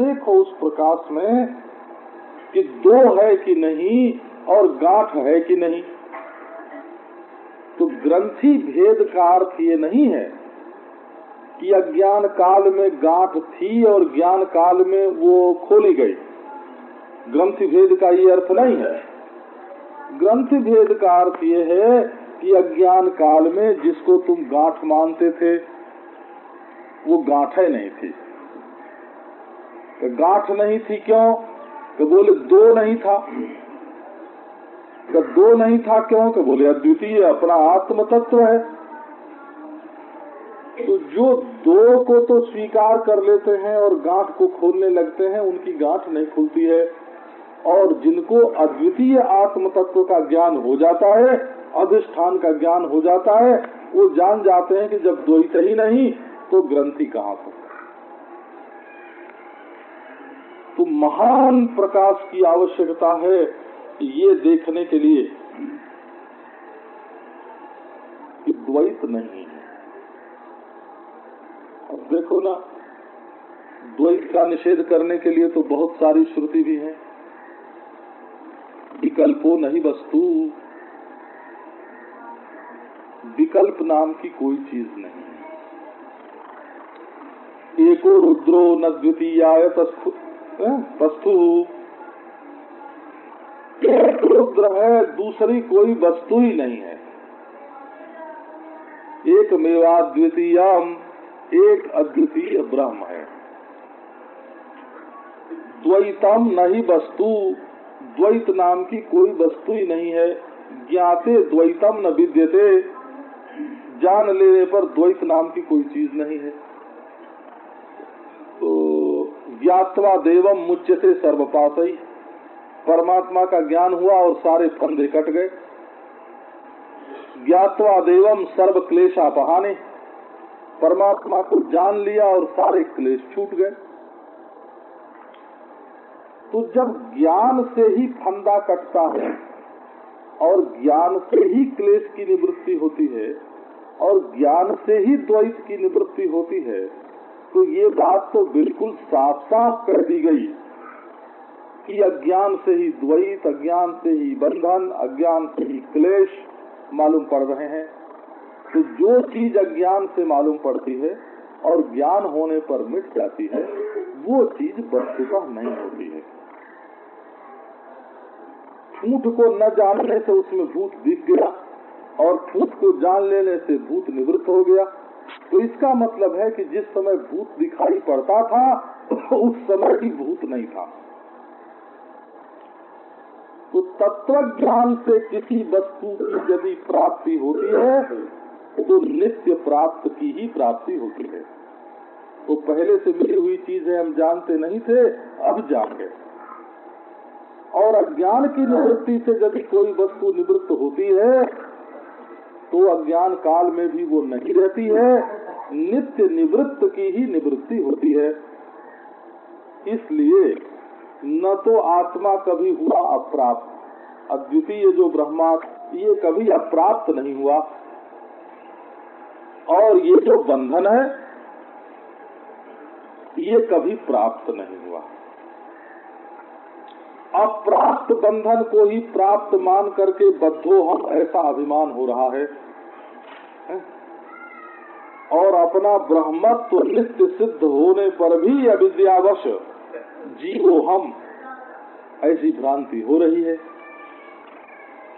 देखो उस प्रकाश में कि दो है कि नहीं और गांठ है कि नहीं। तो ग्रंथि भेद का अर्थ ये नहीं है कि अज्ञान काल में गांठ थी और ज्ञान काल में वो खोली गई। ग्रंथि भेद का ये अर्थ नहीं है। ग्रंथि भेद का अर्थ ये है कि अज्ञान काल में जिसको तुम गांठ मानते थे, वो गांठे नहीं थी। गांठ नहीं थी क्यों? तो बोले, दो नहीं था। तो दो नहीं था क्यों? तो बोले, अद्वितीय, अपना आत्म तत्व है। तो जो दो को तो स्वीकार कर लेते हैं और गांठ को खोलने लगते हैं, उनकी गांठ नहीं खुलती है। और जिनको अद्वितीय आत्म तत्व का ज्ञान हो जाता है, अधिष्ठान का ज्ञान हो जाता है, वो जान जाते हैं कि जब द्वैत ही नहीं तो ग्रंथि कहाँ से तो महान प्रकाश की आवश्यकता है ये देखने के लिए कि द्वैत नहीं है। अब देखो ना, द्वैत का निषेध करने के लिए तो बहुत सारी श्रुति भी है। विकल्पो नहीं वस्तु। विकल्प नाम की कोई चीज़ नहीं एको रुद्रो न द्वितीय एक रुद्र है, दूसरी कोई वस्तु ही नहीं है। एक मेवा द्वितीय एक अद्वितीय ब्रह्म है। द्वैतम नहीं वस्तु, द्वैत नाम की कोई वस्तु ही नहीं है। ज्ञाते द्वैतम न विद्यते, जान लेने पर द्वैत नाम की कोई चीज़ नहीं है। ज्ञातवा देवम मुच्य से सर्वपात परमात्मा का ज्ञान हुआ और सारे फंदे कट गए। ज्ञातवा देवम सर्व क्लेशा बहाने परमात्मा को जान लिया और सारे क्लेश छूट गए। तो जब ज्ञान से ही फंदा कटता है और ज्ञान से ही क्लेश की निवृत्ति होती है और ज्ञान से ही द्वैत की निवृत्ति होती है तो ये बात तो बिल्कुल साफ़ साफ़ कर दी गई। कि अज्ञान से ही द्वैत, अज्ञान से ही बंधन, अज्ञान से ही क्लेश मालूम पड़ रहे हैं। तो जो चीज़ अज्ञान से मालूम पड़ती है और ज्ञान होने पर मिट जाती है, वो चीज़ वस्तुतः नहीं होती है। झूठ को न जानने से उसमें भूत दिख गया और भूत को जान लेने से भूत निवृत्त हो गया। तो इसका मतलब है कि जिस समय भूत दिखाई पड़ता था, उस समय ही भूत नहीं था। तो तत्व ज्ञान से किसी वस्तु की यदि प्राप्ति होती है तो नित्य प्राप्त की ही प्राप्ति होती है। तो पहले से मिली हुई चीज़ें हम जानते नहीं थे, अब जान गए और अज्ञान की निवृत्ति से यदि कोई वस्तु निवृत्त होती है तो अज्ञान काल में भी वो नहीं रहती है। नित्य निवृत्त की ही निवृत्ति होती है। इसलिए न तो आत्मा कभी हुआ अप्राप्त। अद्वितीय जो ब्रह्मा ये कभी अप्राप्त नहीं हुआ। और ये जो बंधन है, ये कभी प्राप्त नहीं हुआ। अप्राप्त बंधन को ही प्राप्त मान करके बद्धो हम ऐसा अभिमान हो रहा है? और अपना ब्रह्मत्व नित्य सिद्ध होने पर भी अविद्यावश जीवो हम। ऐसी भ्रांति हो रही है।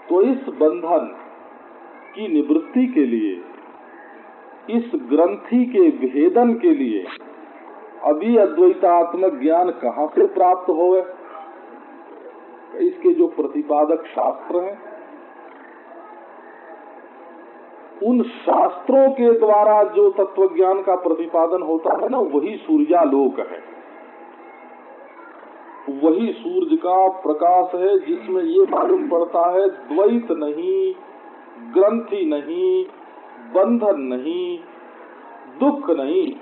तो इस बंधन की निवृत्ति के लिए, इस ग्रंथि के भेदन के लिए अभी अद्वैतात्मक ज्ञान कहाँ से प्राप्त हो इसके जो प्रतिपादक शास्त्र हैं उन शास्त्रों के द्वारा जो तत्व ज्ञान का प्रतिपादन होता है ना, वही सूर्यालोक है। वही सूर्य का प्रकाश है, जिसमें ये मालूम पड़ता है, द्वैत नहीं, ग्रंथि नहीं, बंधन नहीं, दुख नहीं।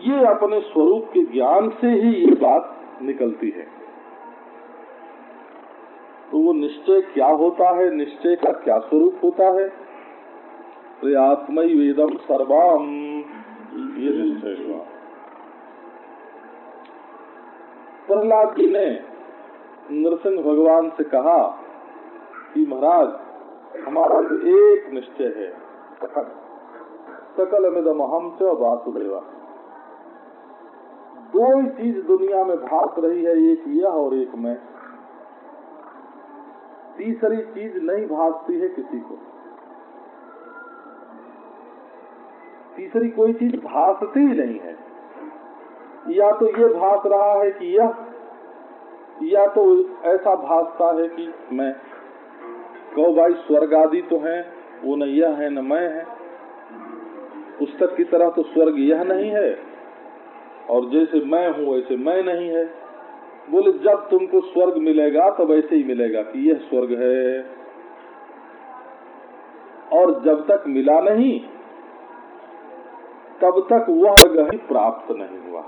ये अपने स्वरूप के ज्ञान से ही ये बात निकलती है। तो वो निश्चय क्या होता है? निश्चय का क्या स्वरूप होता है? तो आत्म वेदम सर्वाम। ये निश्चय हुआ। प्रहलाद जी ने नृसिंह भगवान से कहा कि महाराज हमारा तो एक निश्चय है सकल अमिदम हम च वासुदेवा। दो ही चीज़ दुनिया में भाग रही है एक यह और एक मैं। तीसरी चीज़ नहीं भागती है किसी को। तीसरी कोई चीज़ भासती ही नहीं है। या तो ये भास रहा है कि यह, या तो ऐसा भासता है कि मैं, कहो भाई स्वर्ग आदि तो है, वो न यह है न मैं है। पुस्तक की तरह तो स्वर्ग यह नहीं है। और जैसे मैं हूँ, वैसे मैं नहीं है। बोले, जब तुमको स्वर्ग मिलेगा, तब ऐसे ही मिलेगा कि यह स्वर्ग है। और जब तक मिला नहीं, तब तक वह ही प्राप्त नहीं हुआ।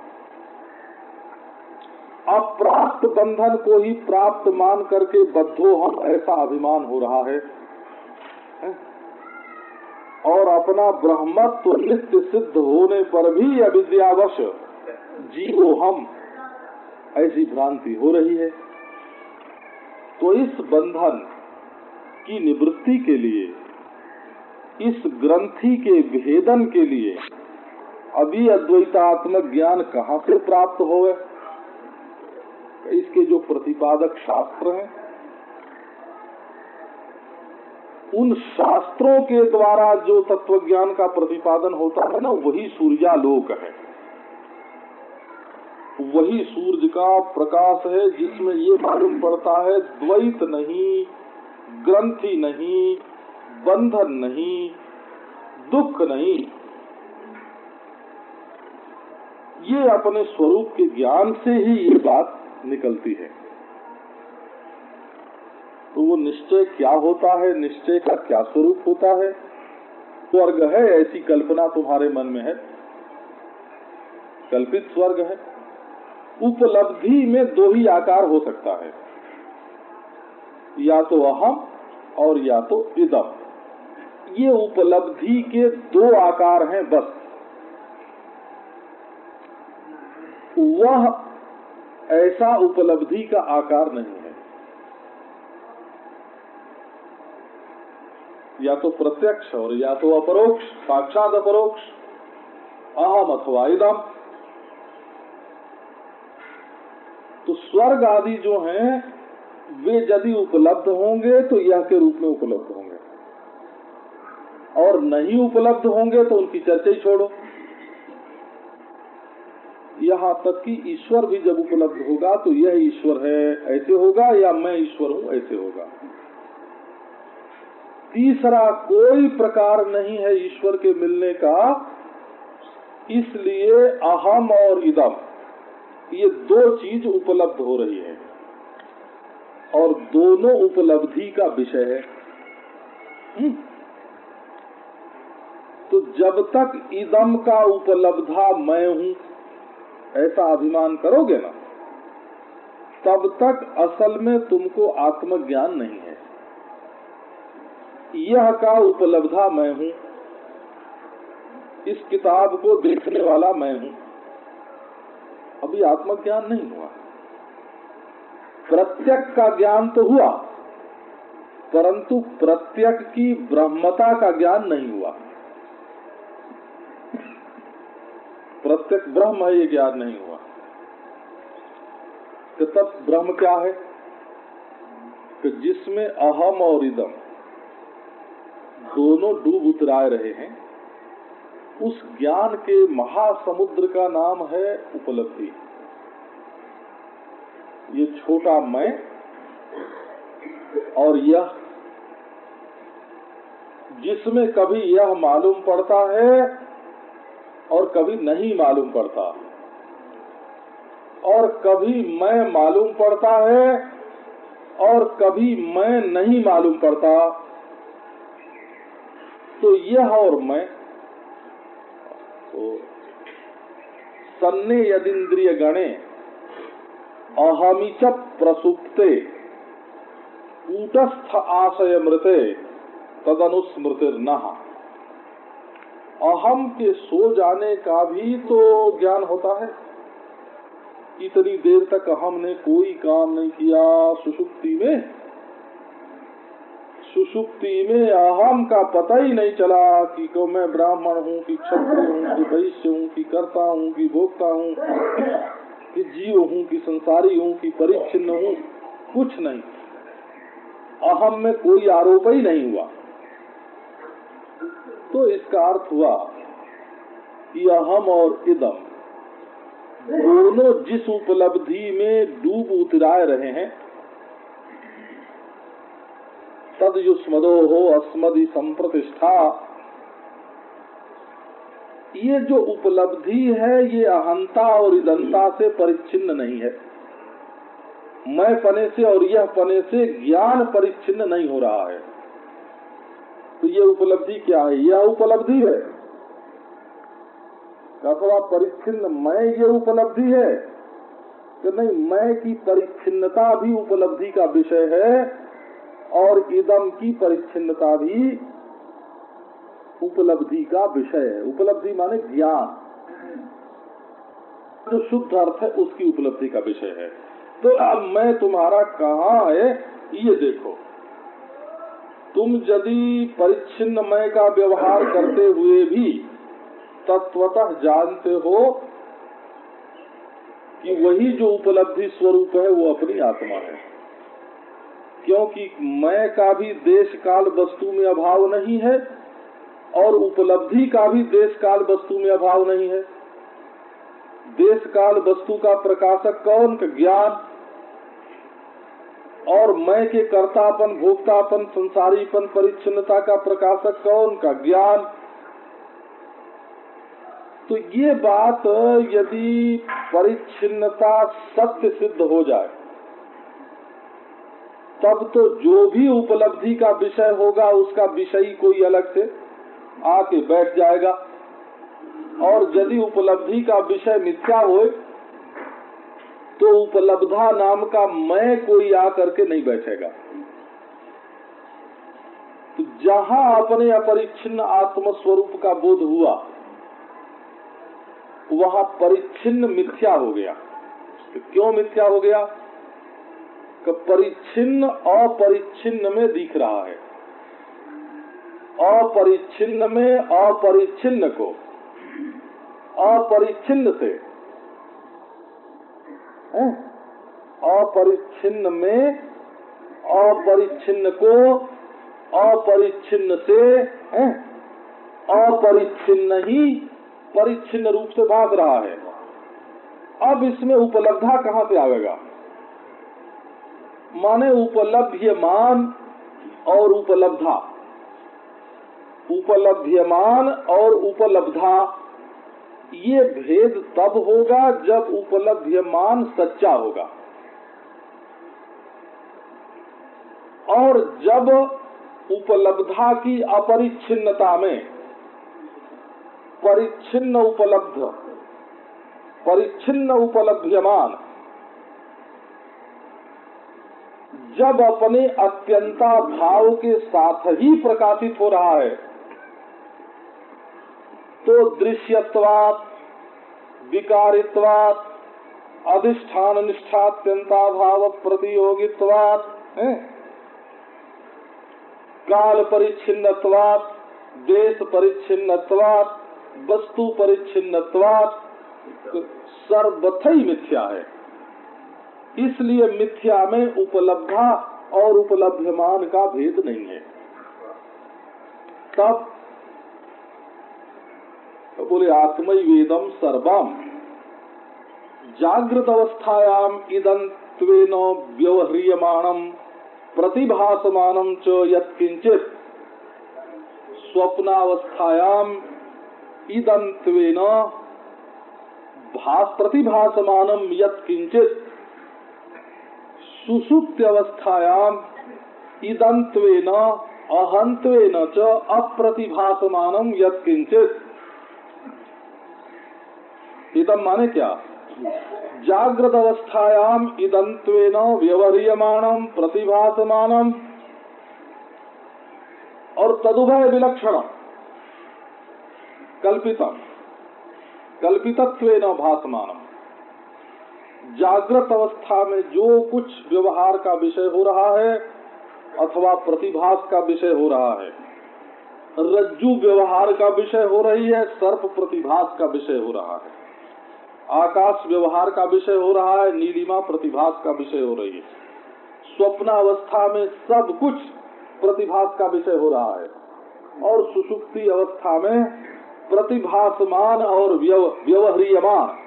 अप्राप्त बंधन को ही प्राप्त मान करके बद्धो हम ऐसा अभिमान हो रहा है? और अपना ब्रह्मत्व नित्य सिद्ध होने पर भी अविद्यावश जीवो हम ऐसी भ्रांति हो रही है। तो इस बंधन की निवृत्ति के लिए, इस ग्रंथि के भेदन के लिए, अभी अद्वैतात्मक ज्ञान कहाँ से प्राप्त हो इसके जो प्रतिपादक शास्त्र हैं, उन शास्त्रों के द्वारा जो तत्व ज्ञान का प्रतिपादन होता है ना, वही सूर्यालोक है। वही सूर्य का प्रकाश है जिसमें ये मालूम पड़ता है, द्वैत नहीं, ग्रंथि नहीं, बंधन नहीं, दुख नहीं। ये अपने स्वरूप के ज्ञान से ही ये बात निकलती है। तो वो निश्चय क्या होता है, निश्चय का क्या स्वरूप होता है? स्वर्ग है, ऐसी कल्पना तुम्हारे मन में है। कल्पित स्वर्ग है। उपलब्धि में दो ही आकार हो सकता है। या तो अहम और या तो इदम। ये उपलब्धि के दो आकार हैं बस। वह ऐसा उपलब्धि का आकार नहीं है। या तो प्रत्यक्ष और या तो अपरोक्ष, साक्षात अपरोक्ष, अहम अथवा इदम तो स्वर्ग आदि जो हैं, वे यदि उपलब्ध होंगे तो यह के रूप में उपलब्ध होंगे। और नहीं उपलब्ध होंगे तो उनकी चर्चा ही छोड़ो। यहाँ तक कि ईश्वर भी जब उपलब्ध होगा तो यह ईश्वर है, ऐसे होगा, या मैं ईश्वर हूँ, ऐसे होगा। तीसरा, कोई प्रकार नहीं है ईश्वर के मिलने का, इसलिए अहम और इदम। ये दो चीज़ उपलब्ध हो रही है। और दोनों उपलब्धि का विषय है। हम्म। तो जब तक इदम का उपलब्धा मैं हूँ, ऐसा अभिमान करोगे ना, तब तक असल में तुमको आत्मज्ञान नहीं है। यह का उपलब्धा मैं हूँ, इस किताब को देखने वाला मैं हूँ। अभी आत्मज्ञान नहीं हुआ। प्रत्यक का ज्ञान तो हुआ, परंतु प्रत्यक की ब्रह्मता का ज्ञान नहीं हुआ। प्रत्यक ब्रह्म है, ये ज्ञान नहीं हुआ। तो तब ब्रह्म क्या है? कि जिसमें अहम और इदम दोनों डूब उतराए रहे हैं। उस ज्ञान के महासमुद्र का नाम है उपलब्धि। ये छोटा मैं और यह, जिसमें कभी यह मालूम पड़ता है और कभी नहीं मालूम पड़ता। और कभी मैं मालूम पड़ता है और कभी मैं नहीं मालूम पड़ता। तो यह और मैं तो सन्ने यदिंद्रिय गणे अहमिच प्रसुप्ते कूटस्थ आशय मृते तदनुस्मृतिर नहा अहम के सो जाने का भी तो ज्ञान होता है। इतनी देर तक हमने कोई काम नहीं किया सुषुप्ति में। सुषुप्ति में अहम का पता ही नहीं चला कि को मैं ब्राह्मण हूँ, कि क्षत्रिय हूँ, कि वैश्य हूँ, कि कर्ता हूँ, कि भोक्ता हूँ, कि जीव हूँ, कि संसारी हूँ, कि परिच्छिन्न हूँ, कुछ नहीं। अहम में कोई आरोप ही नहीं हुआ। तो इसका अर्थ हुआ कि अहम और इदम दोनों जिस उपलब्धि में डूब उतराए रहे हैं तद हो अस्मदि संप्रतिष्ठा। ये जो उपलब्धि है, ये अहंता और इदंता से परिच्छिन्न नहीं है। मैं पने से और यह पने से ज्ञान परिच्छिन्न नहीं हो रहा है। तो ये उपलब्धि क्या है? यह उपलब्धि है। अथवा परिच्छिन्न, मैं ये उपलब्धि है? कि नहीं, मैं की परिच्छिन्नता भी उपलब्धि का विषय है। और इदम की परिच्छिन्नता भी उपलब्धि का विषय है। उपलब्धि माने ज्ञान। जो शुद्ध अर्थ है, उसकी उपलब्धि का विषय है। तो अब मैं तुम्हारा कहा है, ये देखो। तुम यदि परिच्छिन्न मय का व्यवहार करते हुए भी तत्वतः जानते हो कि वही जो उपलब्धि स्वरूप है, वो अपनी आत्मा है। क्योंकि मैं का भी देश काल वस्तु में अभाव नहीं है और उपलब्धि का भी देश काल वस्तु में अभाव नहीं है। देश काल वस्तु का प्रकाशक कौन? ज्ञान। और मैं के कर्तापन, भोक्तापन, संसारीपन, परिच्छिन्नता का प्रकाशक कौन? का ज्ञान। तो ये बात यदि परिच्छिन्नता सत्य सिद्ध हो जाए तब तो जो भी उपलब्धि का विषय होगा, उसका विषय कोई अलग से आके बैठ जाएगा। और यदि उपलब्धि का विषय मिथ्या हो तो उपलब्धा नाम का मैं कोई आकर के नहीं बैठेगा। तो जहाँ अपने अपरिच्छिन्न आत्म स्वरूप का बोध हुआ, वहाँ परिच्छिन्न मिथ्या हो गया। तो क्यों मिथ्या हो गया? परिच्छिन्न, अपरिच्छिन्न में दिख रहा है। अपरिच्छिन्न में, अपरिच्छिन्न को। अपरिच्छिन्न से। अपरिच्छिन्न में, अपरिच्छिन्न को, अपरिच्छिन्न से। अपरिच्छिन्न ही परिच्छिन्न रूप से भाग रहा है। अब इसमें उपलब्धा कहाँ से आवेगा माने उपलब्ध्यमान और उपलब्धा। उपलब्ध्यमान और उपलब्धा। ये भेद तब होगा जब उपलब्ध्यमान सच्चा होगा। और जब उपलब्धा की अपरिच्छिन्नता में, परिच्छिन्न उपलब्ध, परिच्छिन्न उपलब्ध्यमान जब अपने अत्यंता भाव के साथ ही प्रकाशित हो रहा है तो दृश्यत्वात, विकारित्वात अधिष्ठान निष्ठात्यंता भाव प्रतियोगित्वात काल परिच्छिन्नत्वात, देश परिच्छिन्नत्वात, वस्तु परिच्छिन्नत्वात, सर्वथ मिथ्या है। इसलिए मिथ्या में उपलब्धा और उपलब्धमान का भेद नहीं है। तब तो बोले आत्मय वेदम सर्वम। जागृत अवस्थायाम इदं त्वेन व्यवह्रियमाणम प्रतिभासमानम च स्वप्नावस्थायाम इदं त्वेन भास प्रतिभासमानम यत्किंचित सुसुप्त्यवस्थायाम इदंत्वेन अहंत्वेन च अप्रतिभासमानम यत्किंचित इदम माने क्या? जागृत अवस्थायाम इदंत्वेन व्यवहारियमाणम प्रतिभासमानम और तदुभय विलक्षण कल्पितम कल्पितत्वेन भासमानम। जागृत अवस्था में जो कुछ व्यवहार का विषय हो रहा है अथवा प्रतिभास का विषय हो रहा है, रज्जु व्यवहार का विषय हो रही है, सर्प प्रतिभास का विषय हो रहा है, आकाश व्यवहार का विषय हो रहा है, नीलिमा प्रतिभास का विषय हो रही है स्वप्न अवस्था में सब कुछ प्रतिभास का विषय हो रहा है और सुसुप्ति अवस्था में प्रतिभासमान और व्यवहारियमान।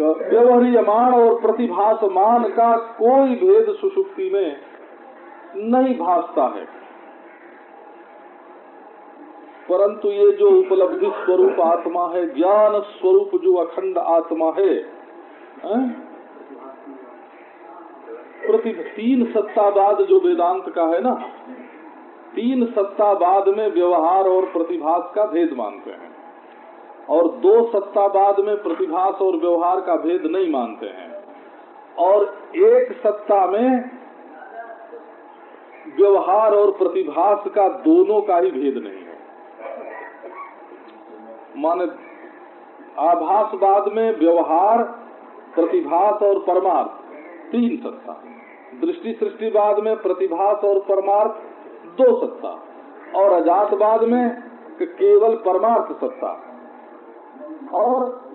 व्यवहारियमान और प्रतिभासमान का कोई भेद सुसुप्ति में नहीं भासता है। परंतु ये जो उपलब्धि स्वरूप आत्मा है ज्ञान स्वरूप जो अखंड आत्मा है, प्रति तीन सत्तावाद जो वेदांत का है ना तीन सत्तावाद में व्यवहार और प्रतिभास का भेद मानते हैं। और दो सत्तावाद में प्रतिभास और व्यवहार का भेद नहीं मानते हैं। और एक सत्ता में व्यवहार और प्रतिभास का दोनों का ही भेद नहीं है। माने आभासवाद में व्यवहार, प्रतिभास और परमार्थ, तीन सत्ता। दृष्टि सृष्टिवाद में प्रतिभास और परमार्थ, दो सत्ता। और अजातवाद में केवल परमार्थ सत्ता। और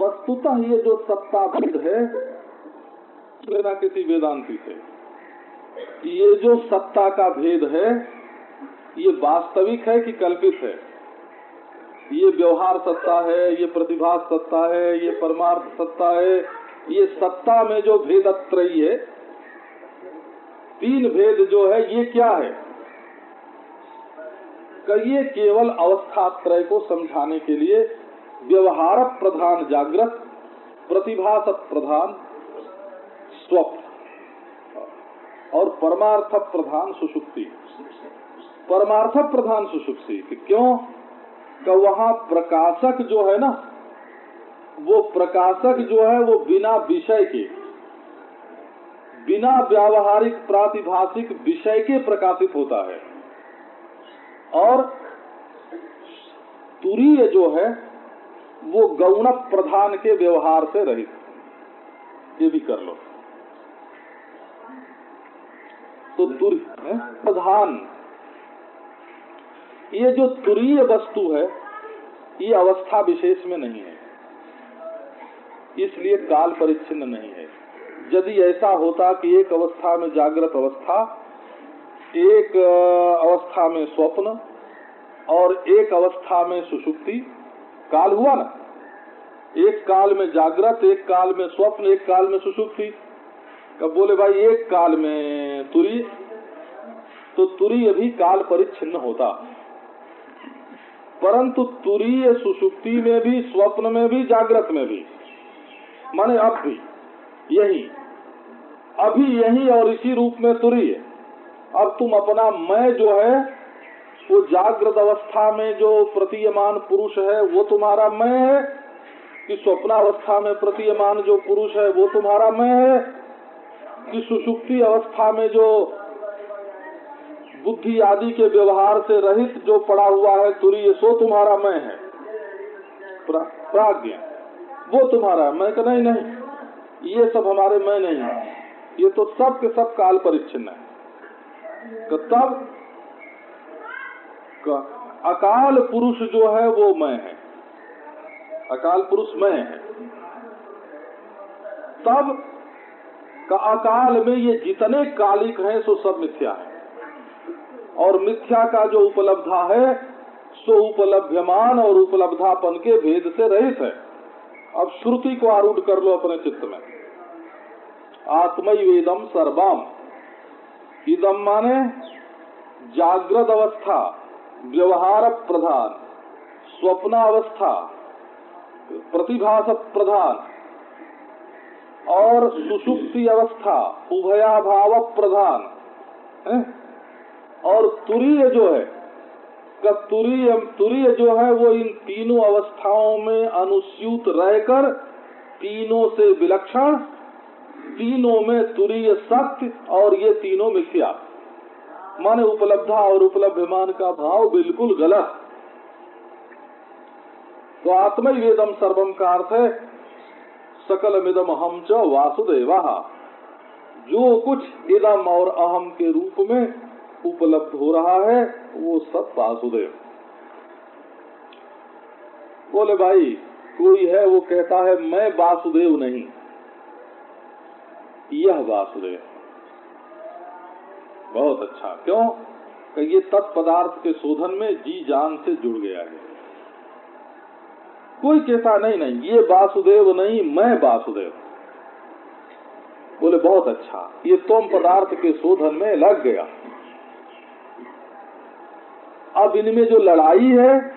वस्तुतः ये जो सत्ता भेद है बिना किसी वेदांति से। ये जो सत्ता का भेद है, ये वास्तविक है कि कल्पित है? ये व्यवहार सत्ता है, ये प्रतिभा सत्ता है, ये परमार्थ सत्ता है, ये सत्ता में जो भेद त्रयी है, तीन भेद जो है, ये क्या है? ये केवल अवस्था त्रय को समझाने के लिए व्यवहार प्रधान, जागृत, प्रतिभास प्रधान, स्वप्न। और परमार्थ प्रधान सुषुप्ति। परमार्थ प्रधान सुषुप्ति क्यों? का वहाँ प्रकाशक जो है ना, वो प्रकाशक जो है, वो बिना विषय के, बिना व्यावहारिक, प्रातिभाषिक विषय के प्रकाशित होता है। और तुरीय जो है वो गौण प्रधान के व्यवहार से रहित ये भी कर लो। तो तुर प्रधान। ये जो तुरीय वस्तु है, ये अवस्था विशेष में नहीं है। इसलिए काल परिच्छिन्न नहीं है। यदि ऐसा होता कि एक अवस्था में जागृत अवस्था, एक, अवस्था में स्वप्न, और एक अवस्था में सुषुप्ति काल हुआ ना। एक काल में जागृत, एक काल में स्वप्न, एक काल में सुषुप्ति कब बोले, भाई, एक काल में तुरी तो तुरी अभी काल परिच्छिन्न होता। परंतु तुरीय सुषुप्ति में भी, स्वप्न में भी, जागृत में भी। माने अब भी, यही। अभी यही और इसी रूप में तुरीय अब तुम अपना मैं जो है वो जागृत अवस्था में जो प्रतीयमान पुरुष है, वो तुम्हारा मैं है। कि स्वप्नावस्था में प्रतीयमान जो पुरुष है, वो तुम्हारा मैं है। कि सुसुप्ति अवस्था में जो बुद्धि आदि के व्यवहार से रहित जो पड़ा हुआ है, तुरी सो तुम्हारा मैं है। प्राज्ञ। वो तुम्हारा मैं का नहीं नहीं। ये सब हमारे मैं नहीं है। ये तो सब के सब काल परिच्छिन्न है। तो तब अकाल पुरुष जो है, वो मैं है। अकाल पुरुष मैं है। तब का अकाल में ये जितने कालिक हैं, सो सब मिथ्या है। और मिथ्या का जो उपलब्धा है, सो उपलभ्यमान और उपलब्धापन के भेद से रहित है। अब श्रुति को आरूढ़ कर लो अपने चित्त में। आत्मवेदम सर्वम। इदम माने जागृत अवस्था। व्यवहार प्रधान स्वप्नावस्था प्रतिभास प्रधान और सुसुप्ति अवस्था उभयाभाव प्रधान है? और तुरीय जो है तुरीय तुरीय जो है, वो इन तीनों अवस्थाओं में अनुस्यूत रहकर तीनों से विलक्षण, तीनों में तुरीय सत्य और ये तीनों मिथ्या माने उपलब्धा और उपलब्धमान का भाव बिल्कुल गलत। तो आत्म वेदम सर्वम का अर्थ है सकल मिदम हम च वासुदेवा। जो कुछ इदम और अहम के रूप में उपलब्ध हो रहा है, वो सब वासुदेव। बोले, भाई, कोई है, वो कहता है, मैं वासुदेव नहीं। यह वासुदेव। बहुत अच्छा। क्यों? ये तत्पदार्थ के शोधन में जी जान से जुड़ गया है। कोई कहता नहीं नहीं, ये वासुदेव नहीं, मैं वासुदेव। बोले, बहुत अच्छा। ये तुम पदार्थ के शोधन में लग गया। अब इनमें जो लड़ाई है,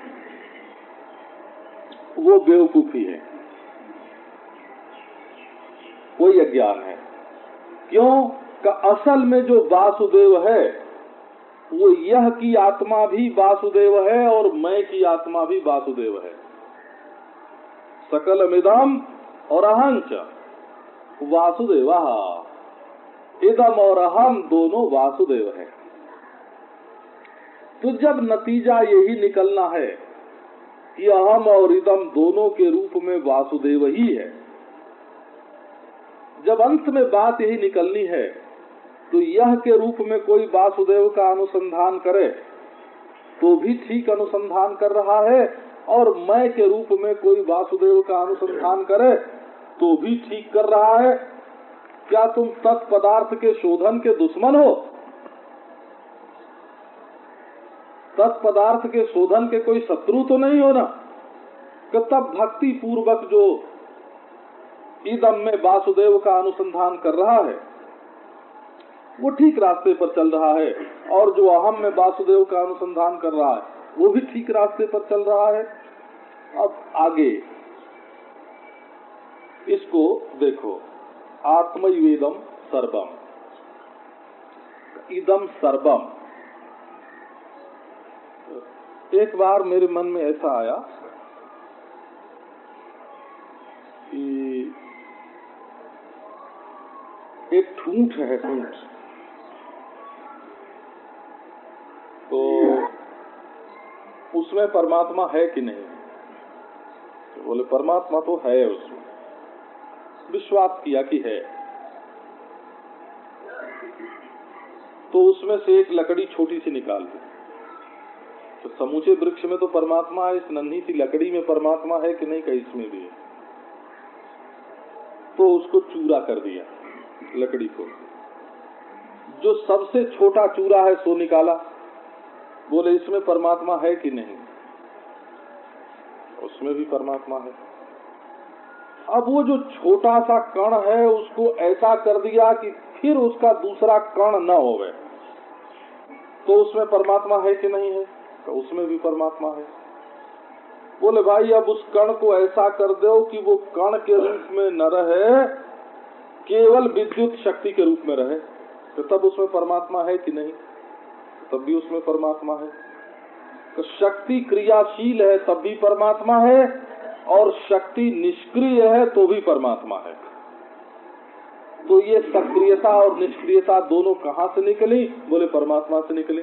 वो बेवकूफ़ी है। कोई अज्ञान है। क्यों? का असल में जो वासुदेव है, वो यह की आत्मा भी वासुदेव है और मैं की आत्मा भी वासुदेव है। सकल मिदम और अहंच वासुदेव। इदम और अहम दोनों वासुदेव है। तो जब नतीजा यही निकलना है कि अहम और इदम दोनों के रूप में वासुदेव ही है, जब अंत में बात यही निकलनी है तो यह के रूप में कोई वासुदेव का अनुसंधान करे तो भी ठीक अनुसंधान कर रहा है, और मैं के रूप में कोई वासुदेव का अनुसंधान करे तो भी ठीक कर रहा है। क्या तुम तत्पदार्थ के शोधन के दुश्मन हो? तत्पदार्थ के शोधन के कोई शत्रु तो नहीं हो ना? कि तब भक्ति पूर्वक जो ईदम में वासुदेव का अनुसंधान कर रहा है। वो ठीक रास्ते पर चल रहा है और जो अहम में वासुदेव का अनुसंधान कर रहा है, वो भी ठीक रास्ते पर चल रहा है। अब आगे, इसको देखो। आत्मवेदम सर्वम। इदम सर्वम। एक बार मेरे मन में ऐसा आया कि एक ठूंठ है ठूंठ तो उसमें परमात्मा है कि नहीं? तो बोले, परमात्मा तो है उसमें। विश्वास किया कि है। तो उसमें से एक लकड़ी छोटी सी निकाल दी। तो समूचे वृक्ष में तो परमात्मा है, इस नन्ही सी लकड़ी में परमात्मा है कि नहीं कहीं इसमें भी है? तो उसको चूरा कर दिया, लकड़ी को। जो सबसे छोटा चूरा है, सो निकाला। बोले, इसमें परमात्मा है कि नहीं? उसमें भी परमात्मा है। अब वो जो छोटा सा कण है, उसको ऐसा कर दिया कि फिर उसका दूसरा कण न होवे। तो उसमें परमात्मा है कि नहीं है? तो उसमें भी परमात्मा है। बोले, भाई, अब उस कण को ऐसा कर दो कि वो कण के रूप में न रहे, केवल विद्युत शक्ति के रूप में रहे। तो तब उसमें परमात्मा है कि नहीं? तब भी उसमें परमात्मा है। तो शक्ति क्रियाशील है, तब भी परमात्मा है, और शक्ति निष्क्रिय है तो भी परमात्मा है। तो ये सक्रियता और निष्क्रियता दोनों कहाँ से निकली? बोले, परमात्मा से निकली।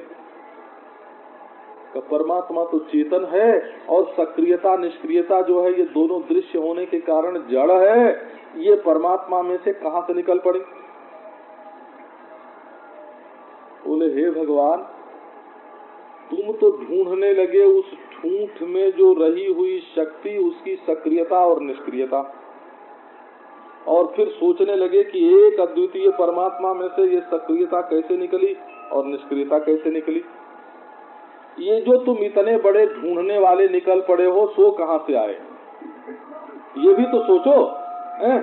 तो परमात्मा तो चेतन है, और सक्रियता, निष्क्रियता जो है, ये दोनों दृश्य होने के कारण जड़ है। ये परमात्मा में से कहा से निकल पड़ी? बोले, हे भगवान तुम तो ढूँढने लगे, उस ठूठ में जो रही हुई शक्ति, उसकी सक्रियता और निष्क्रियता। और फिर सोचने लगे कि एक अद्वितीय परमात्मा में से ये सक्रियता कैसे निकली और निष्क्रियता कैसे निकली? ये जो तुम इतने बड़े ढूँढने वाले निकल पड़े हो, सो कहाँ से आए? ये भी तो सोचो, है?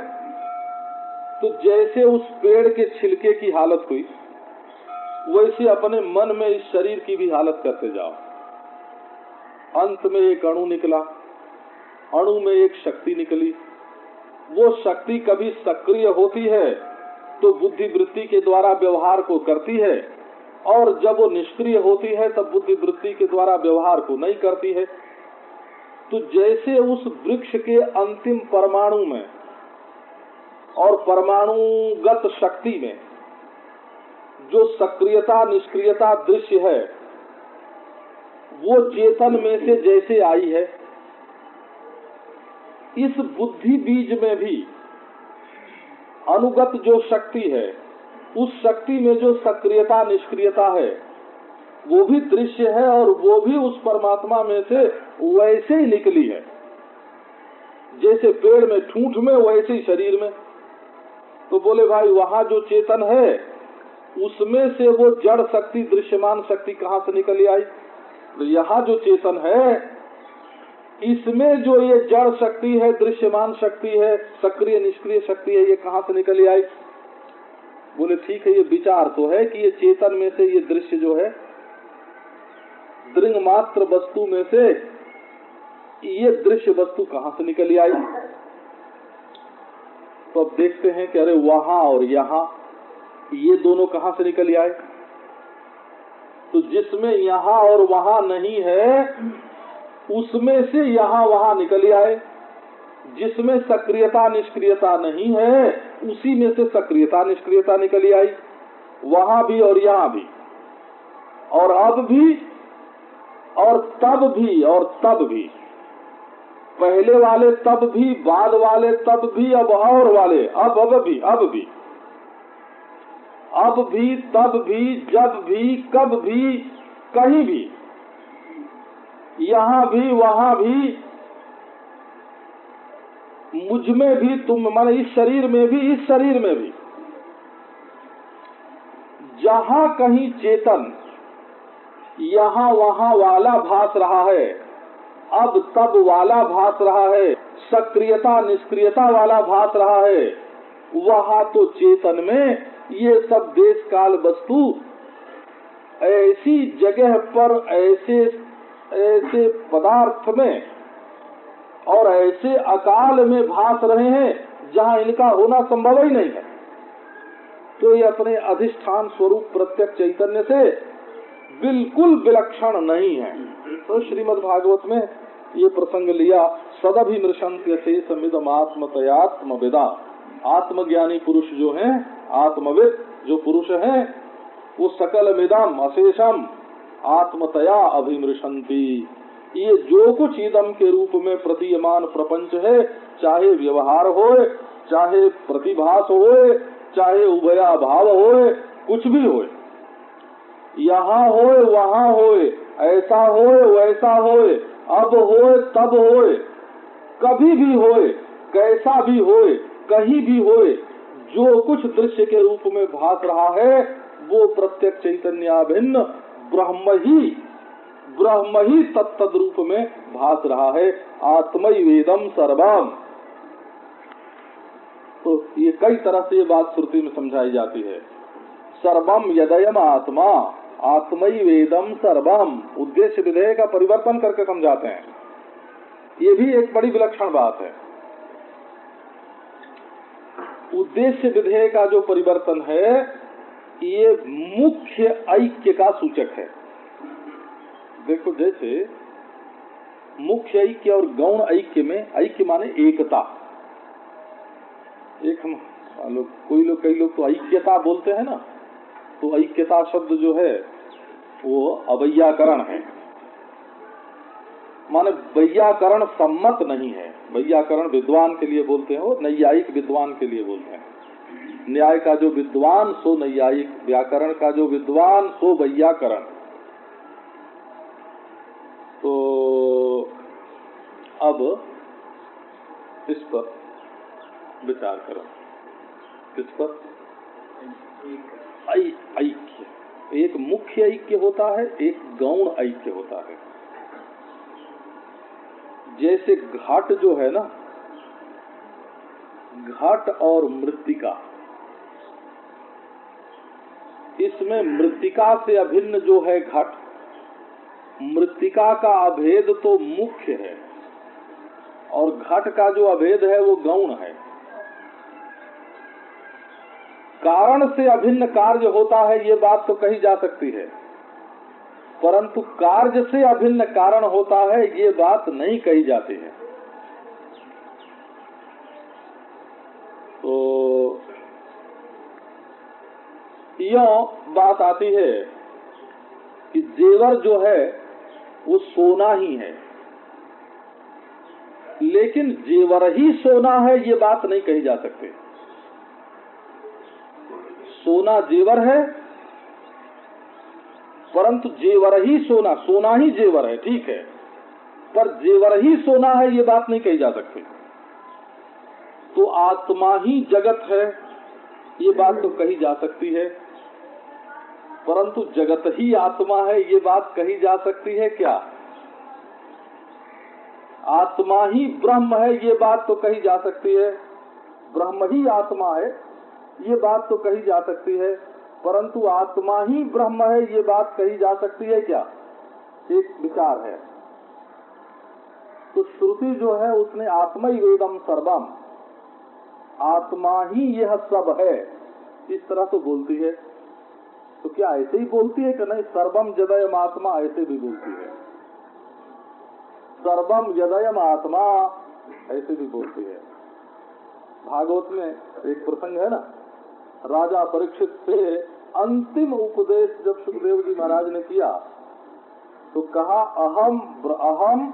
तो जैसे उस पेड़ के छिलके की हालत हुई। वैसे अपने मन में इस शरीर की भी हालत करते जाओ। अंत में एक अणु निकला। अणु में एक शक्ति निकली। वो शक्ति कभी सक्रिय होती है तो बुद्धि वृत्ति के द्वारा व्यवहार को करती है, और जब वो निष्क्रिय होती है, तब बुद्धि वृत्ति के द्वारा व्यवहार को नहीं करती है। तो जैसे उस वृक्ष के अंतिम परमाणु में और परमाणुगत शक्ति में जो सक्रियता, निष्क्रियता दृश्य है, वो चेतन में से जैसे आई है। इस बुद्धि बीज में भी अनुगत जो शक्ति है, उस शक्ति में जो सक्रियता, निष्क्रियता है, वो भी दृश्य है और वो भी उस परमात्मा में से वैसे ही निकली है। जैसे पेड़ में ठूठ में, वैसे ही शरीर में। तो बोले, भाई, वहाँ जो चेतन है उसमें से वो जड़ शक्ति, दृश्यमान शक्ति कहाँ से निकली आई? तो यहाँ जो चेतन है, इसमें जो ये जड़ शक्ति है, दृश्यमान शक्ति है, सक्रिय, निष्क्रिय शक्ति है, ये कहाँ से निकली आई? बोले, ठीक है, ये विचार तो है कि ये चेतन में से ये दृश्य जो है दृंग मात्र वस्तु में से ये दृश्य वस्तु कहाँ से निकली आई? तो अब देखते हैं कि अरे वहाँ और यहाँ ये दोनों कहाँ से निकल आए? तो जिसमें यहाँ और वहाँ नहीं है, उसमें से यहाँ वहाँ निकल आए। जिसमें सक्रियता निष्क्रियता नहीं है, उसी में से सक्रियता निष्क्रियता निकली आई। वहाँ भी और यहाँ भी। और अब भी, और तब भी, और तब भी। पहले वाले तब भी, बाद वाले तब भी, अब और वाले, अब अब भी अब भी। अब भी, तब भी, जब भी, कब भी, कहीं भी। यहाँ भी, वहाँ भी। मुझमें भी, तुम, माने इस शरीर में भी, इस शरीर में भी। जहाँ कहीं चेतन, यहाँ वहाँ वाला भास रहा है। अब तब वाला भास रहा है। सक्रियता, निष्क्रियता वाला भास रहा है। वहाँ तो चेतन में ये सब देश काल वस्तु ऐसी जगह पर ऐसे ऐसे पदार्थ में और ऐसे अकाल में भास रहे हैं जहाँ इनका होना संभव ही नहीं है। तो ये अपने अधिष्ठान स्वरूप प्रत्यक्ष चैतन्य से बिल्कुल विलक्षण नहीं है। तो श्रीमद् भागवत में ये प्रसंग लिया सदभिमृशंत शेषमिदम आत्मतयात्म विदा आत्मज्ञानी पुरुष जो है, आत्मविद जो पुरुष है, वो सकल मिदम अशेषम आत्मतया अभिमृशंति। ये जो कुछ इदम के रूप में प्रतीयमान प्रपंच है, चाहे व्यवहार हो चाहे प्रतिभास हो चाहे उभया भाव हो कुछ भी हो यहाँ हो वहाँ हो ऐसा हो वैसा हो अब हो तब हो कभी भी हो कैसा भी हो कहीं भी हो जो कुछ दृश्य के रूप में भास रहा है, वो प्रत्यक्ष चैतन्याभिन्न ब्रह्म ही ब्रह्म ही तत्त रूप में भास रहा है आत्मय वेदम सर्वम। तो ये कई तरह से ये बात श्रुति में समझाई जाती है। सर्वम यदयम आत्मा आत्मय वेदम सर्वम। उद्देश्य विधेय का परिवर्तन करके समझाते हैं। ये भी एक बड़ी विलक्षण बात है। उद्देश्य विधेय का जो परिवर्तन है, ये मुख्य ऐक्य का सूचक है। देखो, जैसे मुख्य ऐक्य और गौण ऐक्य में, ऐक्य माने एकता। एक हम लोग, कोई लोग, कई लोग तो ऐक्यता बोलते हैं ना तो ऐक्यता शब्द जो है, वो अवैयाकरण है। माने वैयाकरण सम्मत नहीं है। वैयाकरण विद्वान के लिए बोलते हैं और नैयायिक विद्वान के लिए बोलते हैं। न्याय का जो विद्वान, सो नैयायिक। व्याकरण का जो विद्वान, सो वैयाकरण। तो अब इस पर विचार करो। किस पर? ऐक्य। एक मुख्य ऐक्य होता है, एक गौण ऐक्य होता है। जैसे घाट जो है ना, घाट और मृतिका। इसमें मृतिका से अभिन्न जो है घट, मृतिका का अभेद तो मुख्य है, और घट का जो अभेद है वो गौण है। कारण से अभिन्न कार्य होता है, ये बात तो कही जा सकती है। परंतु कार्य से अभिन्न कारण होता है, ये बात नहीं कही जाती है। तो यो बात आती है कि जेवर जो है, वो सोना ही है। लेकिन जेवर ही सोना है, ये बात नहीं कही जा सकती। सोना जेवर है परंतु जेवर ही सोना सोना ही जेवर है, ठीक है? पर जेवर ही सोना है, ये बात नहीं कही जा सकती। तो आत्मा ही जगत है, ये बात तो कही जा सकती है। परंतु जगत ही आत्मा है, ये बात कही जा सकती है क्या? आत्मा ही ब्रह्म है, ये बात तो कही जा सकती है। ब्रह्म ही आत्मा है, ये बात तो कही जा सकती है। परंतु आत्मा ही ब्रह्म है, ये बात कही जा सकती है क्या? एक विचार है। तो श्रुति जो है, उसने आत्मा ही वेदम सर्वम। आत्मा ही यह सब है। इस तरह तो बोलती है। तो क्या ऐसे ही बोलती है कि नहीं? सर्वम जदयम आत्मा ऐसे भी बोलती है। सर्वम यदयम आत्मा ऐसे भी बोलती है। भागवत में एक प्रसंग है ना? राजा परीक्षित से अंतिम उपदेश जब सुखदेव जी महाराज ने किया तो कहा, अहम अहम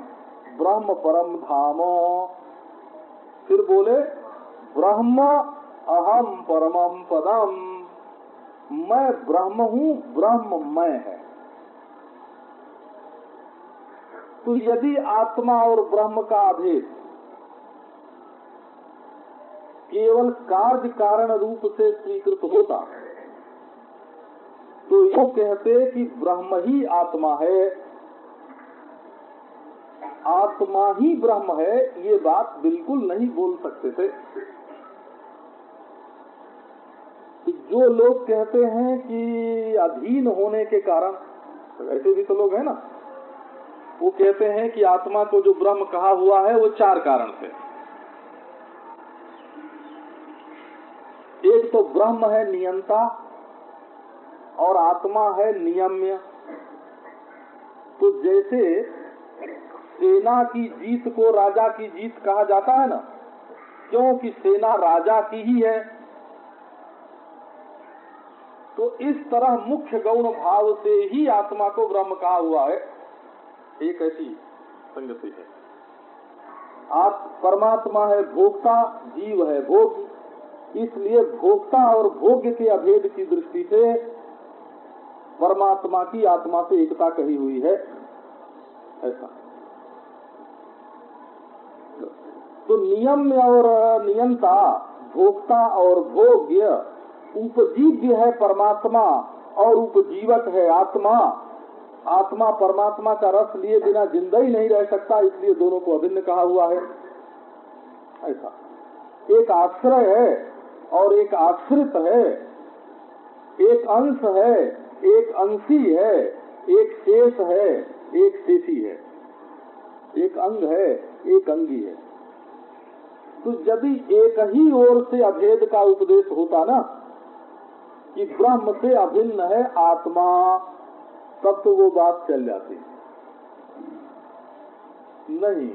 ब्रह्म परम धाम। फिर बोले, ब्रह्म अहम परमम पदम। मैं ब्रह्म हूँ, ब्रह्म मैं है। तो यदि आत्मा और ब्रह्म का अभेद केवल कार्य कारण रूप से स्वीकृत होता तो यो कहते कि ब्रह्म ही आत्मा है। आत्मा ही ब्रह्म है, ये बात बिल्कुल नहीं बोल सकते थे। जो लोग कहते हैं कि अधीन होने के कारण ऐसे भी तो लोग हैं ना, वो कहते हैं कि आत्मा को जो ब्रह्म कहा हुआ है, वो चार कारण से एक तो ब्रह्म है नियंता और आत्मा है नियम्य। तो जैसे सेना की जीत को राजा की जीत कहा जाता है ना, क्योंकि सेना राजा की ही है तो इस तरह मुख्य गौण भाव से ही आत्मा को ब्रह्म कहा हुआ है। एक ऐसी संगति है। आप परमात्मा है भोक्ता, जीव है भोग, इसलिए भोक्ता और भोग्य के अभेद की दृष्टि से परमात्मा की आत्मा से एकता कही हुई है। ऐसा। तो नियम और नियंता, भोक्ता और भोग्य, उपजीव्य है परमात्मा और उपजीवक है आत्मा। आत्मा परमात्मा का रस लिए बिना ज़िंदा ही नहीं रह सकता, इसलिए दोनों को अभिन्न कहा हुआ है। ऐसा। एक आश्रय है और एक आश्रित है, एक अंश है एक अंशी है, एक शेष है, एक शेषी है। एक अंग है, एक अंगी है। तो यदि एक ही ओर से अभेद का उपदेश होता ना, कि ब्रह्म से अभिन्न है आत्मा, तब तो वो बात चल जाती। नहीं,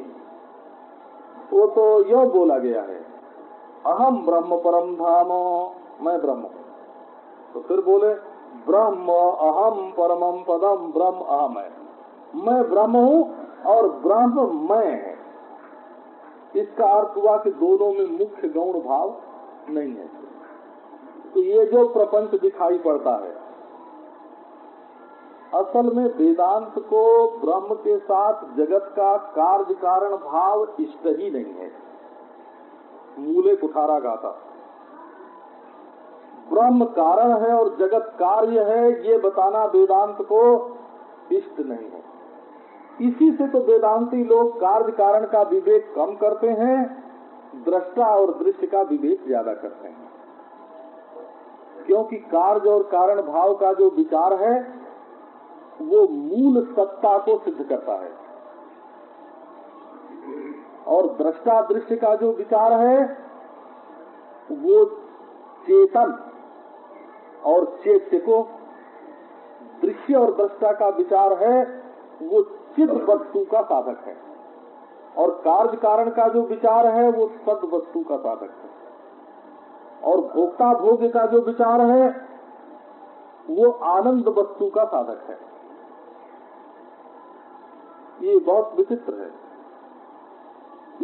वो तो यह बोला गया है अहम ब्रह्म परम धाम, मैं ब्रह्म। तो फिर बोले ब्रह्म अहम परमम पदम ब्रह्म अहम है। मैं ब्रह्म हूँ और ब्रह्म मैं है। इसका अर्थ हुआ कि दोनों में मुख्य गौण भाव नहीं है। तो ये जो प्रपंच दिखाई पड़ता है, असल में वेदांत को ब्रह्म के साथ जगत का कार्य कारण भाव इष्ट ही नहीं है। मूले कुठारा गाता। ब्रह्म कारण है और जगत कार्य है, ये बताना वेदांत को इष्ट नहीं है। इसी से तो वेदांती लोग कार्य कारण का विवेक कम करते हैं, दृष्टा और दृश्य का विवेक ज़्यादा करते हैं। क्योंकि कार्य और कारण भाव का जो विचार है, वो मूल सत्ता को सिद्ध करता है। और दृष्टा दृश्य का जो विचार है, वो चेतन और चेत्य को दृश्य और दृष्टा का विचार है, वो चिद वस्तु का साधक है। और कार्य कारण का जो विचार है, वो सद वस्तु का साधक है। और भोक्ता भोग्य का जो विचार है, वो आनंद वस्तु का साधक है। ये बहुत विचित्र है।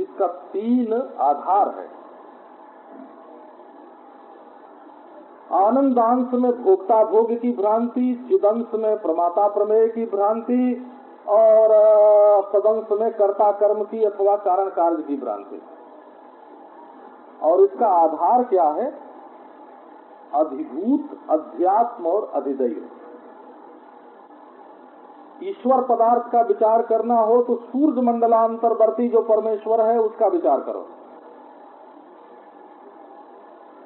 इसका तीन आधार है। आनंदांश में भोक्ता भोग की भ्रांति चिदंश में प्रमाता प्रमेय की भ्रांति, और सदंश में कर्ता कर्म की अथवा कारण कार्य की भ्रांति। और इसका आधार क्या है? अधिभूत, अध्यात्म और अधिदय ईश्वर पदार्थ का विचार करना हो तो सूर्य मंडलांतरवर्ती जो परमेश्वर है, उसका विचार करो।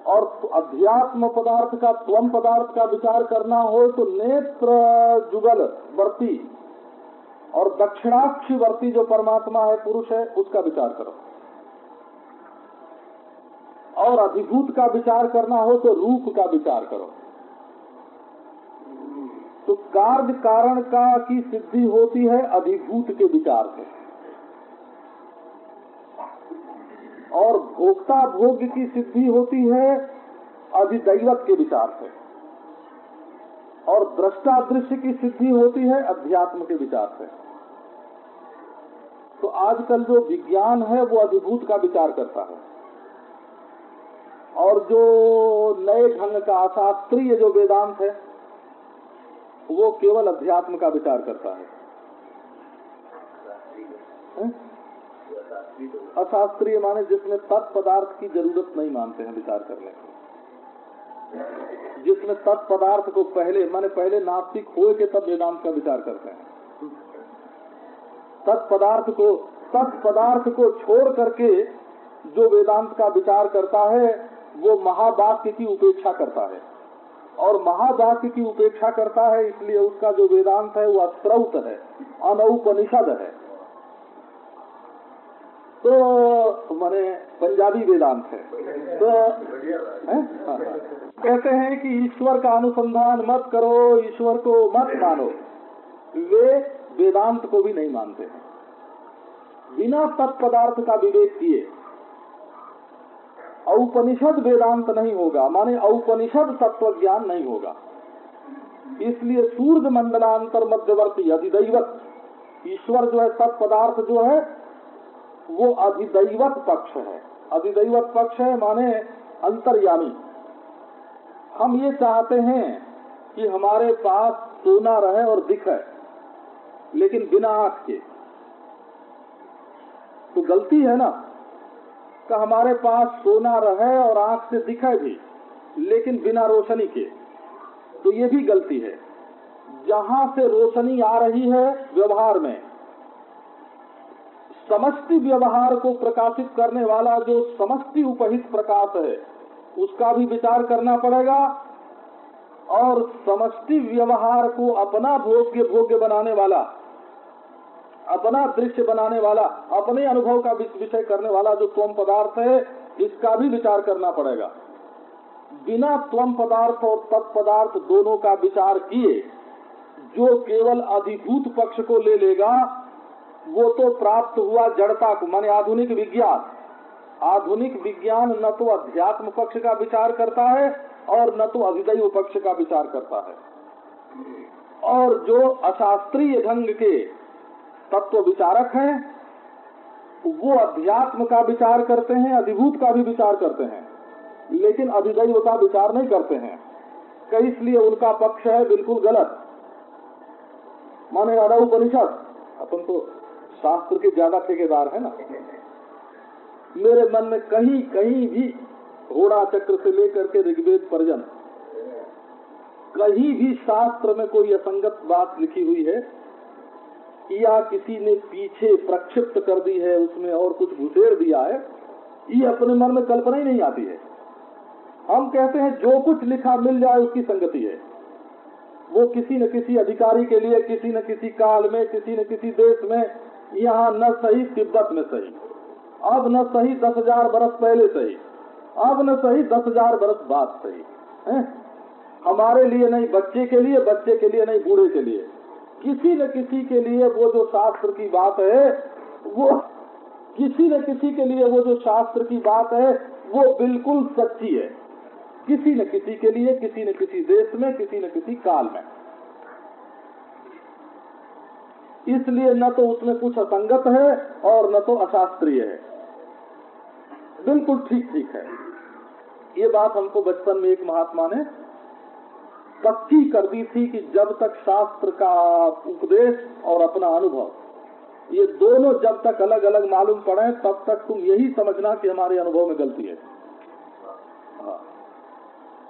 और अध्यात्म पदार्थ का त्वम पदार्थ का विचार करना हो तो नेत्र जुगल वर्ती और दक्षिणाक्षी वर्ती जो परमात्मा है, पुरुष है, उसका विचार करो। और अधिभूत का विचार करना हो तो रूप का विचार करो। तो कार्य कारण का की सिद्धि होती है, अधिभूत के विचार से। और भोक्ता भोग्य की सिद्धि होती है अधिदैवत के विचार से। और दृष्टा दृश्य की सिद्धि होती है अध्यात्म के विचार से। तो आजकल जो विज्ञान है, वो अधिभूत का विचार करता है। और जो नए ढंग का अशास्त्रीय जो वेदांत है, वो केवल अध्यात्म का विचार करता है? अशास्त्रीय माने जिसमें तत्पदार्थ की ज़रूरत नहीं मानते हैं, विचार करने की जिसमें तत्पदार्थ को पहले, माने पहले नास्तिक हो के तब वेदांत का विचार करते हैं। तत्पदार्थ को तत्पदार्थ को छोड़ करके जो वेदांत का विचार करता है, वो महावाक्य की उपेक्षा करता है। और महावाक्य की उपेक्षा करता है, इसलिए उसका जो वेदांत है, वो अस्त्रौत है, अनौपनिषद है। तो माने पंजाबी वेदांत है। तो है? हाँ। कहते हैं कि ईश्वर का अनुसंधान मत करो, ईश्वर को मत मानो। वे वेदांत को भी नहीं मानते। हैं बिना तत्पदार्थ का विवेक किए। औपनिषद वेदांत नहीं होगा, माने औपनिषद तत्व ज्ञान नहीं होगा। इसलिए सूर्य मंडलांतर मध्यवर्ती, अधिदैवत। ईश्वर जो है, तत्पदार्थ जो है वो अधिदैवत पक्ष है। अधिदैवत पक्ष है माने अंतर्यामी। हम ये चाहते हैं कि हमारे पास सोना रहे और दिखे, लेकिन बिना आँख के। तो गलती है ना कि हमारे पास सोना रहे और आँख से दिखे भी, लेकिन बिना रोशनी के। तो ये भी गलती है। जहाँ से रोशनी आ रही है व्यवहार में समष्टि व्यवहार को प्रकाशित करने वाला जो समष्टि उपहित प्रकाश है, उसका भी विचार करना पड़ेगा। और समष्टि व्यवहार को अपना भोग्य भोग्य बनाने वाला, अपना दृश्य बनाने वाला, अपने अनुभव का विषय करने वाला जो त्वम पदार्थ है, इसका भी विचार करना पड़ेगा। बिना त्वम पदार्थ और तत्पदार्थ दोनों का विचार किए, जो केवल अधिभूत पक्ष को ले लेगा वो तो प्राप्त हुआ जड़ता को, माने आधुनिक विज्ञान। आधुनिक विज्ञान न तो अध्यात्म पक्ष का विचार करता है और न तो अधिदैव पक्ष का विचार करता है। और जो अशास्त्रीय ढंग के तत्व विचारक हैं, वो अध्यात्म का विचार करते हैं, अधिभूत का भी विचार करते हैं, लेकिन अधिदैव का विचार नहीं करते हैं। कई इसलिए उनका पक्ष है बिल्कुल गलत। माने उपनिषद, अपन तो शास्त्र के ज़्यादा ठेकेदार है ना। मेरे मन में कहीं कहीं भी घोड़ा चक्र से लेकर के ऋग्वेद पर्जन कहीं भी शास्त्र में कोई असंगत बात लिखी हुई है या किसी ने पीछे प्रक्षिप्त कर दी है, उसमें और कुछ घुसेड़ दिया है ये अपने मन में कल्पना ही नहीं आती है। हम कहते हैं जो कुछ लिखा मिल जाए उसकी संगति है। वो किसी न किसी अधिकारी के लिए, किसी न किसी काल में, किसी न किसी देश में यहाँ न सही तिब्बत में सही, अब न सही दस हज़ार बरस पहले सही, अब न सही दस हज़ार बरस बाद सही, है? हमारे लिए नहीं, बच्चे के लिए, बच्चे के लिए नहीं, बूढ़े के लिए। किसी न किसी के लिए वो जो शास्त्र की बात है, वो किसी न किसी के लिए वो जो शास्त्र की बात है, वो बिल्कुल सच्ची है। किसी न किसी के लिए, किसी न किसी देश में, किसी न किसी काल में। इसलिए न तो उसमें कुछ असंगत है और न तो अशास्त्रीय है बिल्कुल ठीक ठीक है ये बात हमको बचपन में एक महात्मा ने पक्की कर दी थी कि जब तक शास्त्र का उपदेश और अपना अनुभव, ये दोनों जब तक अलग अलग मालूम पड़े, तब तक तुम यही समझना कि हमारे अनुभव में गलती है।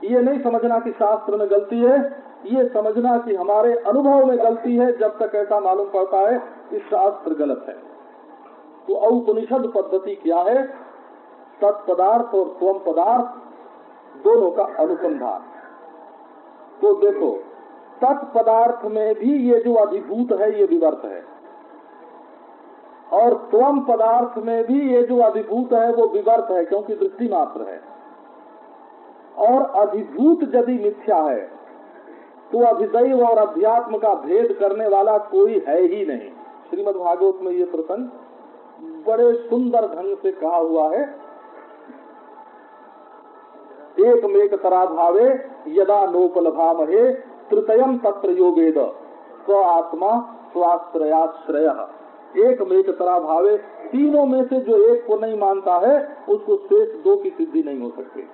ये नहीं समझना कि शास्त्र में गलती है, ये समझना कि हमारे अनुभव में गलती है, जब तक ऐसा मालूम पड़ता है कि शास्त्र गलत है। तो औपनिषद पद्धति क्या है? तत्पदार्थ और स्वम पदार्थ दोनों का अनुसंधान। तो देखो, तत्पदार्थ में भी ये जो अधिभूत है, ये विवर्त है। और स्वम पदार्थ में भी ये जो अधिभूत है, वो विवर्त है, क्योंकि दृष्टि मात्र है। और अधिभूत यदि मिथ्या है तो अधिदैव और अध्यात्म का भेद करने वाला कोई है ही नहीं। श्रीमद भागवत में ये प्रसंग बड़े सुंदर ढंग से कहा हुआ है। एक मेक तरा भावे यदा नोपलभामहे तृतयम तत्र योगेद स्व आत्मा स्वाश्रयाश्रय एक मेक तरा भावे तीनों में से जो एक को नहीं मानता है, उसको शेष दो की सिद्धि नहीं हो सकती।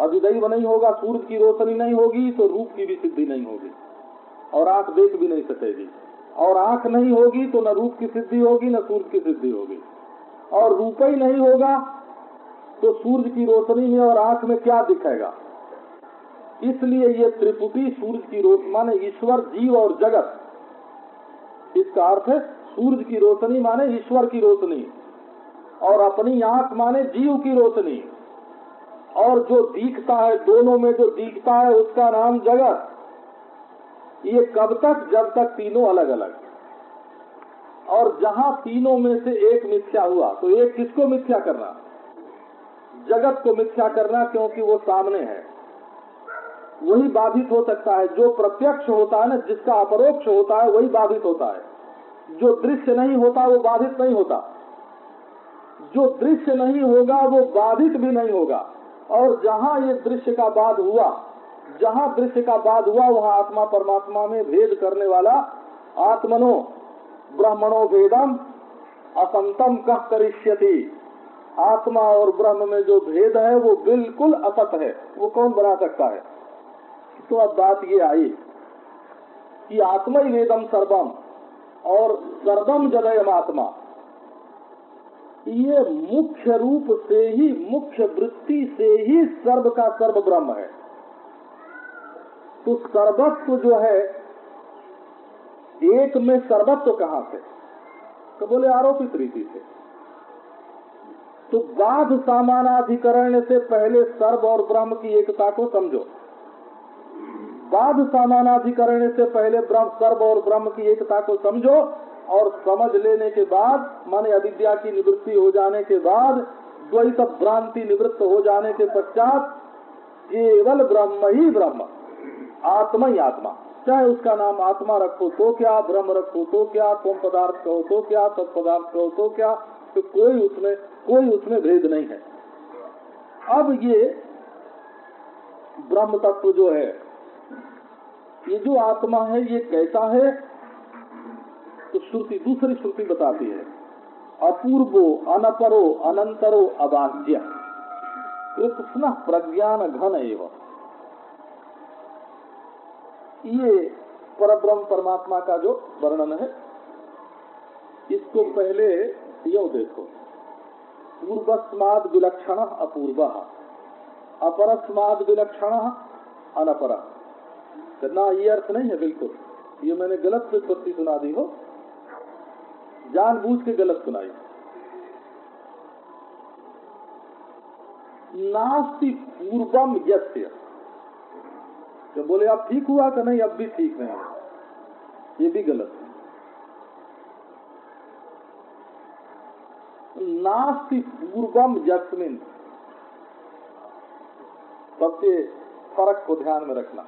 अधिदैव नहीं होगा सूर्य की रोशनी नहीं होगी तो रूप की भी सिद्धि नहीं होगी। और आँख देख भी नहीं सकेगी। और आँख नहीं होगी तो न रूप की सिद्धि होगी, न सूर्य की सिद्धि होगी। और रूप ही नहीं होगा तो सूर्य की रोशनी में और आँख में क्या दिखेगा? इसलिए ये त्रिपुटी सूर्य की रोशनी माने ईश्वर, जीव और जगत। इसका अर्थ है सूर्य की रोशनी माने ईश्वर की रोशनी। और अपनी आँख माने जीव की रोशनी। और जो दिखता है, दोनों में जो दिखता है, उसका नाम जगत। ये कब तक, जब तक तीनों अलग अलग और जहाँ तीनों में से एक मिथ्या हुआ तो एक किसको मिथ्या करना? जगत को मिथ्या करना, क्योंकि वो सामने है। वही बाधित हो सकता है। जो प्रत्यक्ष होता है ना, जिसका अपरोक्ष होता है, वही बाधित होता है। जो दृश्य नहीं होता, वो बाधित नहीं होता। जो दृश्य नहीं होगा, वो बाधित भी नहीं होगा। और जहाँ ये दृश्य का बाद हुआ, जहाँ दृश्य का बाद हुआ, वहाँ आत्मा परमात्मा में भेद करने वाला आत्मनो, ब्राह्मणो भेदम, असंतम कह करिष्यति। आत्मा और ब्रह्म में जो भेद है, वो बिल्कुल असत है। वो कौन बना सकता है? तो अब बात ये आई कि आत्मा ही वेदम सर्वम और सर्वम जदयम आत्मा। ये मुख्य रूप से ही, मुख्य वृत्ति से ही सर्व का सर्व ब्रह्म है। तो सर्वत्व जो है, एक में सर्वत्व कहाँ से? तो बोले आरोपित रीति से। तो बाध सामानाधिकरण से पहले सर्व और ब्रह्म की एकता को समझो। बाध सामानाधिकरण से पहले ब्रह्म सर्व और ब्रह्म की एकता को समझो। और समझ लेने के बाद, माने अविद्या की निवृत्ति हो जाने के बाद, द्वैत भ्रांति निवृत्त हो जाने के पश्चात, केवल ब्रह्म ही ब्रह्म, आत्मा ही आत्मा। चाहे उसका नाम आत्मा रखो तो क्या, ब्रह्म रखो तो क्या, तुम पदार्थ कहो तो क्या तत्पदार्थ कहो तो क्या तो कोई उसमें कोई उसमें भेद नहीं है। अब ये ब्रह्म तत्व जो है, ये जो आत्मा है, ये कैसा है तो श्रुति दूसरी श्रुति बताती है। अपूर्वो, अनपरो, अनंतरो, अबाध्य। कृष्ण प्रज्ञान घन एवं। ये परब्रह्म परमात्मा का जो वर्णन है, इसको पहले यो देखो। पूर्वस्माद विलक्षण अपूर्व। अपरस्माद विलक्षण अनपर। ना ये अर्थ नहीं है बिल्कुल। ये मैंने गलत व्युत्पत्ति सुना दी हो। जानबूझ के गलत सुनाई नास्ति पूर्वम यस्य। तो बोले अब ठीक हुआ कि नहीं, अब भी ठीक नहीं ये भी गलत है। नास्ति पूर्वम यस्मिन। सबसे फ़र्क को ध्यान में रखना।